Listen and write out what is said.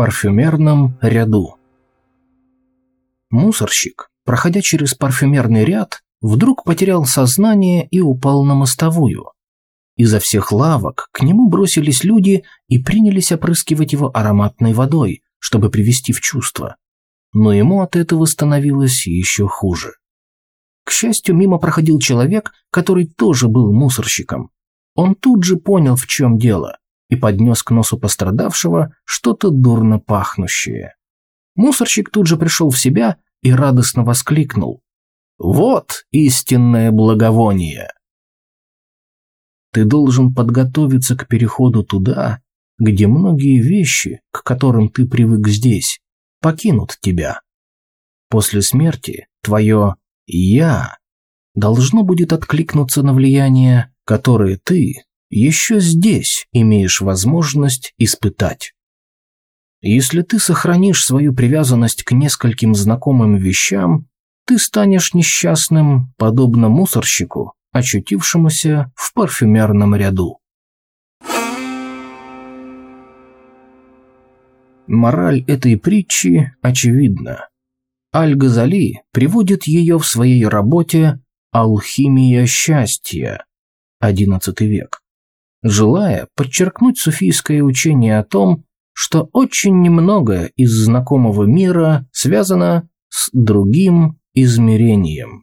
парфюмерном ряду. Мусорщик, проходя через парфюмерный ряд, вдруг потерял сознание и упал на мостовую. Изо всех лавок к нему бросились люди и принялись опрыскивать его ароматной водой, чтобы привести в чувство. Но ему от этого становилось еще хуже. К счастью, мимо проходил человек, который тоже был мусорщиком. Он тут же понял, в чем дело, и поднес к носу пострадавшего что-то дурно пахнущее. Мусорщик тут же пришел в себя и радостно воскликнул. «Вот истинное благовоние!» Ты должен подготовиться к переходу туда, где многие вещи, к которым ты привык здесь, покинут тебя. После смерти твое «я» должно будет откликнуться на влияние, которое ты еще здесь имеешь возможность испытать. Если ты сохранишь свою привязанность к нескольким знакомым вещам, ты станешь несчастным, подобно мусорщику, очутившемуся в парфюмерном ряду. Мораль этой притчи очевидна. Аль-Газали приводит ее в своей работе «Алхимия счастья» XI век, желая подчеркнуть суфийское учение о том, что очень немного из знакомого мира связано с другим измерением.